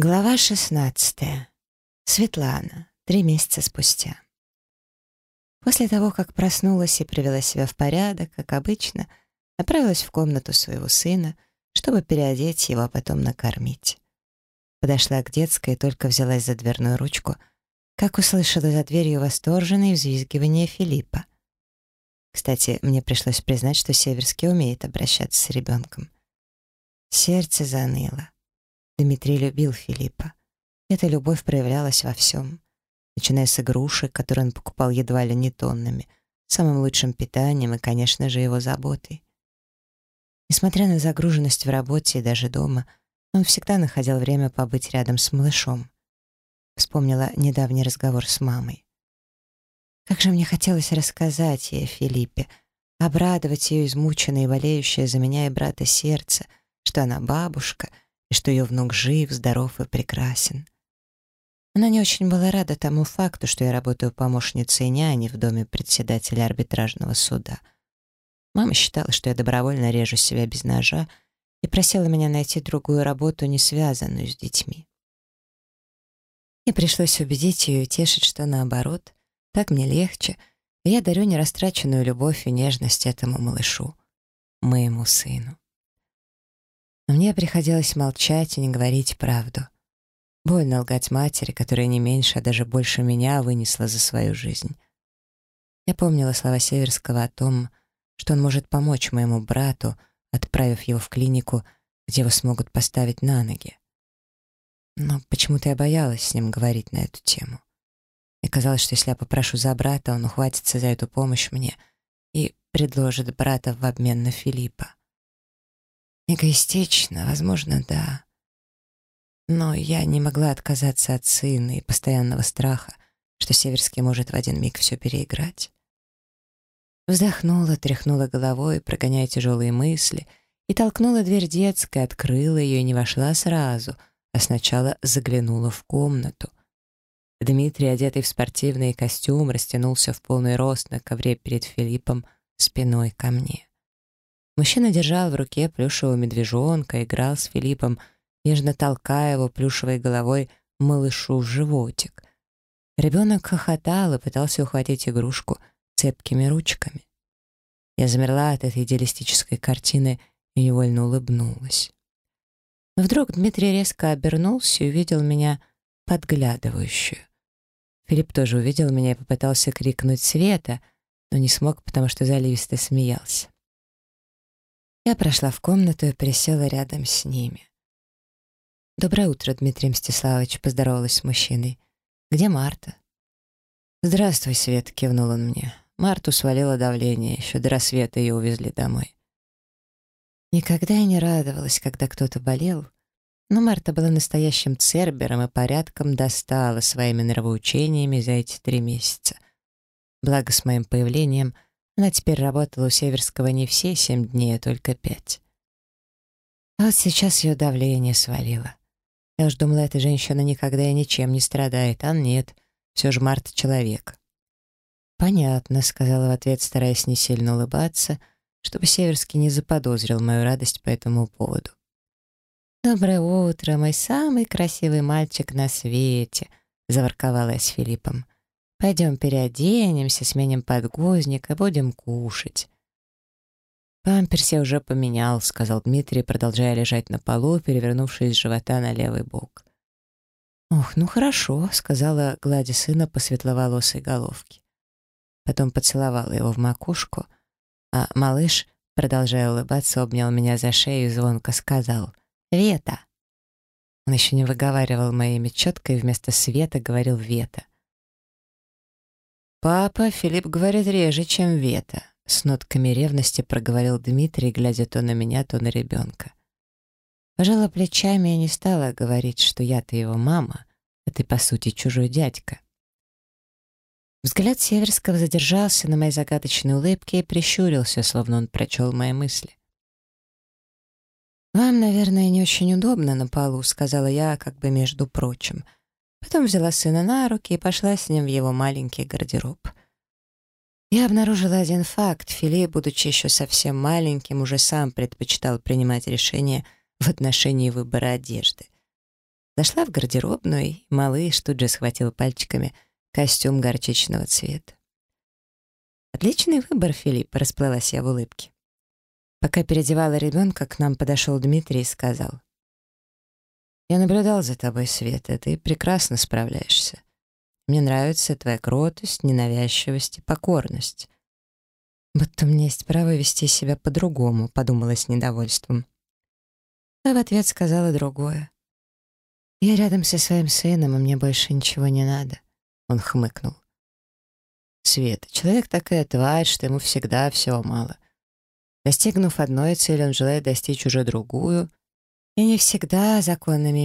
Глава 16. Светлана. Три месяца спустя. После того, как проснулась и привела себя в порядок, как обычно, направилась в комнату своего сына, чтобы переодеть его, а потом накормить. Подошла к детской и только взялась за дверную ручку, как услышала за дверью восторженное взвизгивание Филиппа. Дмитрий любил Филиппа. Эта любовь проявлялась во всем. Начиная с игрушек, которые он покупал едва ли не тоннами, самым лучшим питанием и, конечно же, его заботой. Несмотря на загруженность в работе и даже дома, он всегда находил время побыть рядом с малышом. Вспомнила недавний разговор с мамой. Как же мне хотелось рассказать ей о Филиппе, обрадовать ее измученное и болеющее за меня и брата сердце, что она бабушка — и что ее внук жив, здоров и прекрасен. Она не очень была рада тому факту, что я работаю помощницей няни в доме председателя арбитражного суда. Мама считала, что я добровольно режу себя без ножа и просила меня найти другую работу, не связанную с детьми. И пришлось убедить ее и тешить, что наоборот, так мне легче, и я дарю нерастраченную любовь и нежность этому малышу, моему сыну. Но мне приходилось молчать и не говорить правду. Больно лгать матери, которая не меньше, а даже больше меня вынесла за свою жизнь. Я помнила слова Северского о том, что он может помочь моему брату, отправив его в клинику, где его смогут поставить на ноги. Но почему-то я боялась с ним говорить на эту тему. И казалось, что если я попрошу за брата, он ухватится за эту помощь мне и предложит брата в обмен на Филиппа. Эгоистично, возможно, да. Но я не могла отказаться от сына и постоянного страха, что Северский может в один миг все переиграть. Вздохнула, тряхнула головой, прогоняя тяжелые мысли, и толкнула дверь детской, открыла ее и не вошла сразу, а сначала заглянула в комнату. Дмитрий, одетый в спортивный костюм, растянулся в полный рост на ковре перед Филиппом спиной ко мне. Мужчина держал в руке плюшевого медвежонка, играл с Филиппом, нежно толкая его плюшевой головой малышу в животик. Ребенок хохотал и пытался ухватить игрушку цепкими ручками. Я замерла от этой идеалистической картины и невольно улыбнулась. Но вдруг Дмитрий резко обернулся и увидел меня подглядывающую. Филипп тоже увидел меня и попытался крикнуть «Света!», но не смог, потому что заливисто смеялся. Я прошла в комнату и присела рядом с ними. «Доброе утро, Дмитрий Мстиславович», — поздоровалась с мужчиной. «Где Марта?» «Здравствуй, Свет», — кивнул он мне. Марту свалило давление, еще до рассвета ее увезли домой. Никогда я не радовалась, когда кто-то болел, но Марта была настоящим цербером и порядком достала своими нравоучениями за эти три месяца. Благо, с моим появлением — она теперь работала у Северского не все семь дней, а только пять. А вот сейчас ее давление свалило. Я уж думала, эта женщина никогда и ничем не страдает, а нет, все же Марта человек. «Понятно», — сказала в ответ, стараясь не сильно улыбаться, чтобы Северский не заподозрил мою радость по этому поводу. «Доброе утро, мой самый красивый мальчик на свете», — заворковала я с Филиппом. Пойдем переоденемся, сменим подгузник и будем кушать. «Памперс я уже поменял», — сказал Дмитрий, продолжая лежать на полу, перевернувшись с живота на левый бок. «Ох, ну хорошо», — сказала, гладя сына по светловолосой головке. Потом поцеловала его в макушку, а малыш, продолжая улыбаться, обнял меня за шею и звонко сказал «Вета». Он еще не выговаривал мое имя четко и вместо «Света» говорил «Вета». «Папа, Филипп говорит реже, чем Вета», — с нотками ревности проговорил Дмитрий, глядя то на меня, то на ребенка. Пожала плечами и не стала говорить, что я-то его мама, а ты, по сути, чужой дядька. Взгляд Северского задержался на моей загадочной улыбке и прищурился, словно он прочел мои мысли. «Вам, наверное, не очень удобно на полу», — сказала я, как бы между прочим — Потом взяла сына на руки и пошла с ним в его маленький гардероб. Я обнаружила один факт. Филипп, будучи еще совсем маленьким, уже сам предпочитал принимать решения в отношении выбора одежды. Зашла в гардеробную, и малыш тут же схватил пальчиками костюм горчичного цвета. «Отличный выбор, Филипп», — расплылась я в улыбке. Пока переодевала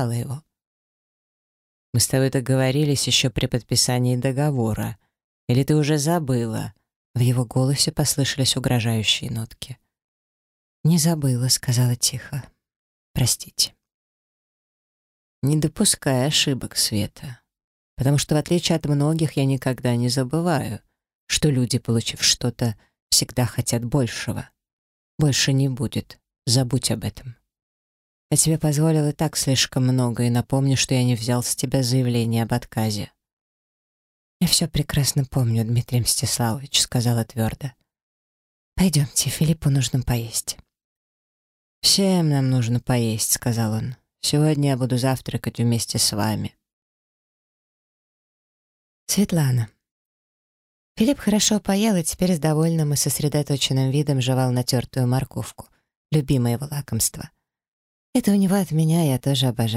ребенка, к нам подошел Дмитрий и сказал. «Я наблюдал за тобой, Света, ты прекрасно справляешься. Мне нравится твоя кротость, ненавязчивость и покорность. Будто у меня есть право вести себя по-другому», — подумала с недовольством. А в ответ сказала другое. «Я рядом со своим сыном, и мне больше ничего не надо». Он хмыкнул. «Света, человек такая тварь, что ему всегда всего мало. Достигнув одной цели, он желает достичь уже другую, и не всегда законными методами». «Судите по себе», — вертелась у меня на языке. Но снова сказала другое, сказала правду, глядя прямо в глаза Северского. В идеале я бы хотела получить официальный статус матери Филиппа. Ведь знаете, что я ни в чем не виновата и не заслужила того факта, что скрываю от своего собственного ребенка и своих родных, что я его мать и не бросала его. Мы с тобой договорились еще при подписании договора. Или ты уже забыла?» В его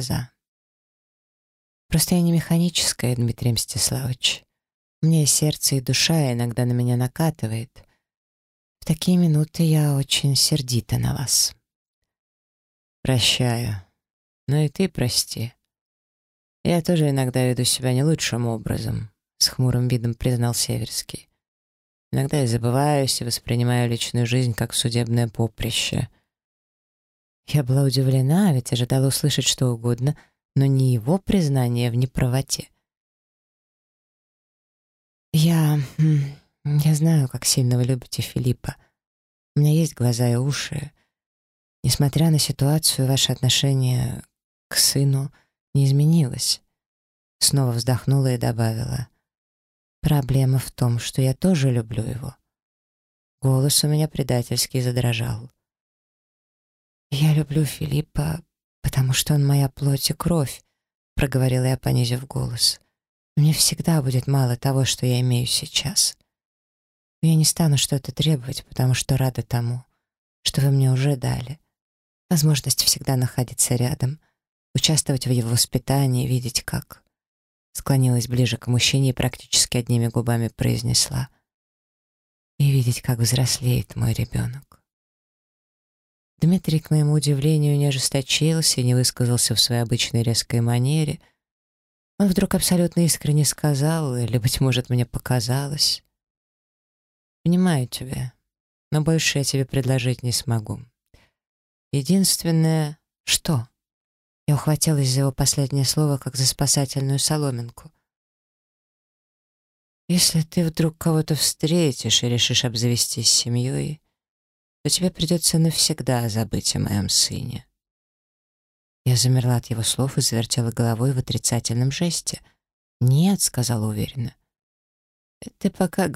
голосе послышались угрожающие нотки. «Не забыла», — сказала тихо. «Простите». Не допускай ошибок, Света потому что, в отличие от многих, я никогда не забываю, что люди, получив что-то, всегда хотят большего. Больше не будет. Забудь об этом. Я тебе позволил и так слишком но не его признание в неправоте. «Я... я знаю, как сильно вы любите Филиппа. У меня есть глаза и уши. Несмотря на ситуацию, ваше отношение к сыну не изменилось». Снова вздохнула и добавила. «Проблема в том, что я тоже люблю его». Голос у меня предательски задрожал. «Я люблю Филиппа, потому что он моя плоть и кровь», — проговорила я, понизив голос. «Мне всегда будет мало того, что я имею сейчас. Но я не стану что-то требовать, потому что рада тому, что вы мне уже дали. Возможность всегда находиться рядом, участвовать в его воспитании, видеть, как склонилась ближе к мужчине и практически одними губами произнесла «И видеть, как взрослеет мой ребенок». Дмитрий, к моему удивлению, не ожесточился и не высказался в своей обычной резкой манере. Он вдруг абсолютно искренне сказал, или, быть может, мне показалось, «Понимаю тебя, но больше я тебе предложить не смогу. Единственное, что?» Я ухватилась за его последнее слово, как за спасательную соломинку. «Если ты вдруг кого-то встретишь и решишь обзавестись семьей, то тебе придется навсегда забыть о моем сыне». Я замерла от его слов и завертела головой в отрицательном жесте. «Нет», — сказала уверенно. «Ты пока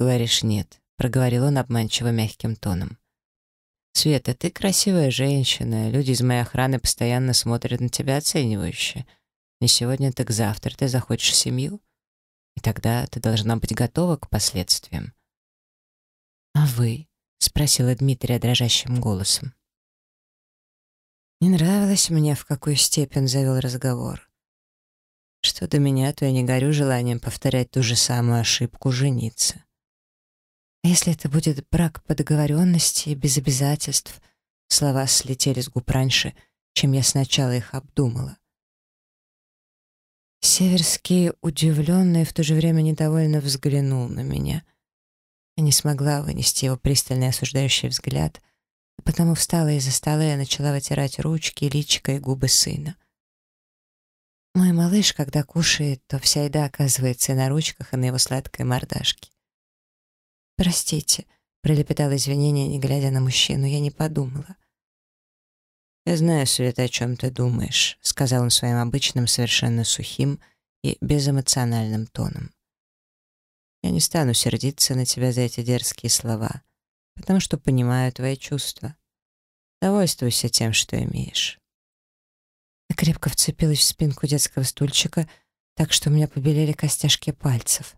говоришь «нет», — проговорил он обманчиво мягким тоном. «Света, ты красивая женщина, люди из моей охраны постоянно смотрят на тебя оценивающе. Не сегодня, так завтра ты захочешь семью, и тогда ты должна быть готова к последствиям». «А вы?» — спросила Дмитрия дрожащим голосом. Не нравилось мне, в какую степень завел разговор. Что до меня, то я не горю желанием повторять ту же самую ошибку жениться. А если это будет брак по договоренности, без обязательств? Слова слетели с губ раньше, чем я сначала их обдумала. Северский, удивленный и Я не стану сердиться на тебя за эти дерзкие слова, потому что понимаю твои чувства. Довольствуйся тем, что имеешь. Я крепко вцепилась в спинку детского стульчика, так что у меня побелели костяшки пальцев.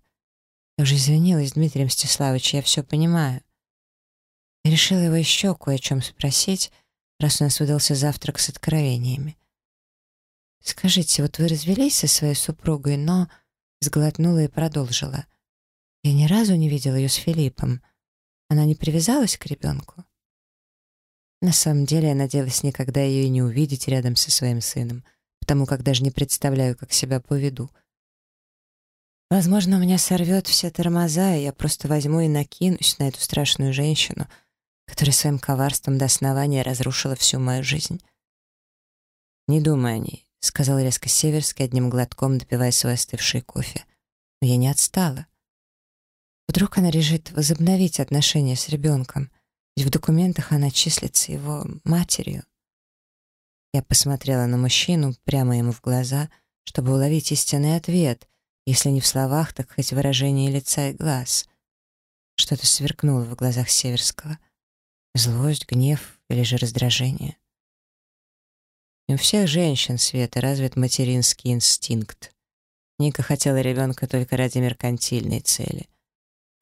Я уже извинилась, Дмитрий Мстиславович, я все понимаю. Я решила его еще кое о чем спросить, раз у нас выдался завтрак с откровениями. «Скажите, вот вы развелись со своей супругой, но...» Сглотнула и продолжила —«Я ни разу не видела ее с Филиппом. Она не привязалась к ребенку?» На самом деле я надеялась никогда ее и не увидеть рядом со своим сыном, потому как даже не представляю, как себя поведу. Возможно, у меня сорвет все тормоза, и я просто возьму и накинусь на эту страшную женщину — которая своим коварством до основания разрушила всю мою жизнь. «Не думай о ней», — сказал резко Северский, одним глотком допивая свой остывший кофе. Но я не отстала. Вдруг она решит возобновить отношения с ребенком, ведь в документах она числится его матерью. Я посмотрела на мужчину прямо ему в глаза, чтобы уловить истинный ответ, если не в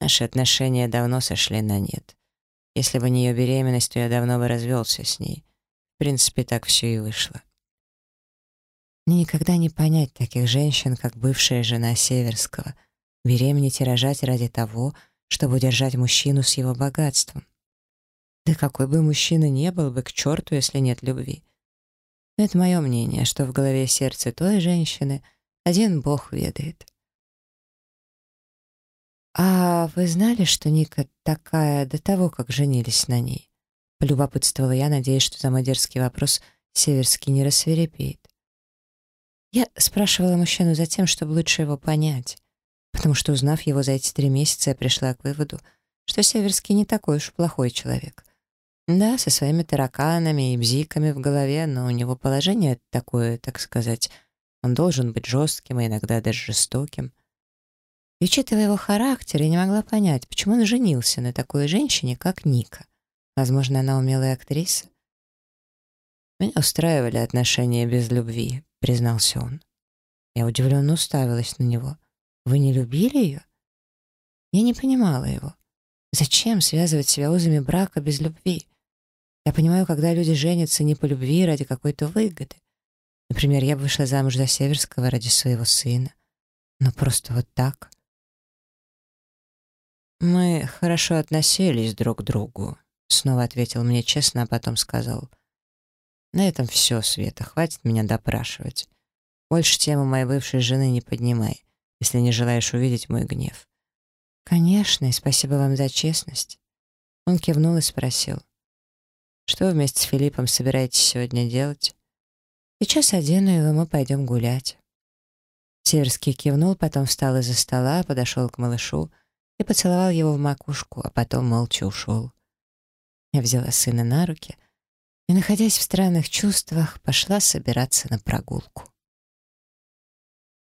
словах, так хоть в выражении лица и глаз. Что-то сверкнуло в глазах Северского — Злость, гнев или же раздражение? у всех женщин, Света, развит материнский инстинкт. Ника хотела ребенка только ради меркантильной цели. Наши отношения давно сошли на нет. Если бы не ее беременность, то я давно бы развелся с ней. В принципе, так все и вышло. Мне никогда не понять таких женщин, как бывшая жена Северского, беременеть и рожать ради того, чтобы удержать мужчину с его богатством. Да какой бы мужчина не был бы к черту, если нет любви. Но это мое мнение, что в голове и сердце той женщины один Бог ведает. «А вы знали, что Ника такая до того, как женились на ней?» Полюбопытствовала я, надеясь, что за мой дерзкий вопрос Северский не рассверепеет. Я спрашивала мужчину за тем, чтобы лучше его понять, потому что, узнав его за эти три месяца, я пришла к выводу, что Северский не такой уж плохой человек. Да, со своими тараканами и бзиками в голове, но у него положение такое, так сказать, он должен быть жестким и иногда даже жестоким. И учитывая его характер, я не могла понять, почему он женился на такой женщине, как Ника. Возможно, она умелая актриса. «Меня устраивали отношения без любви», — признался он. Я удивленно уставилась на него. «Вы не любили ее?» Я не понимала его. Зачем связывать себя узами брака без любви? Я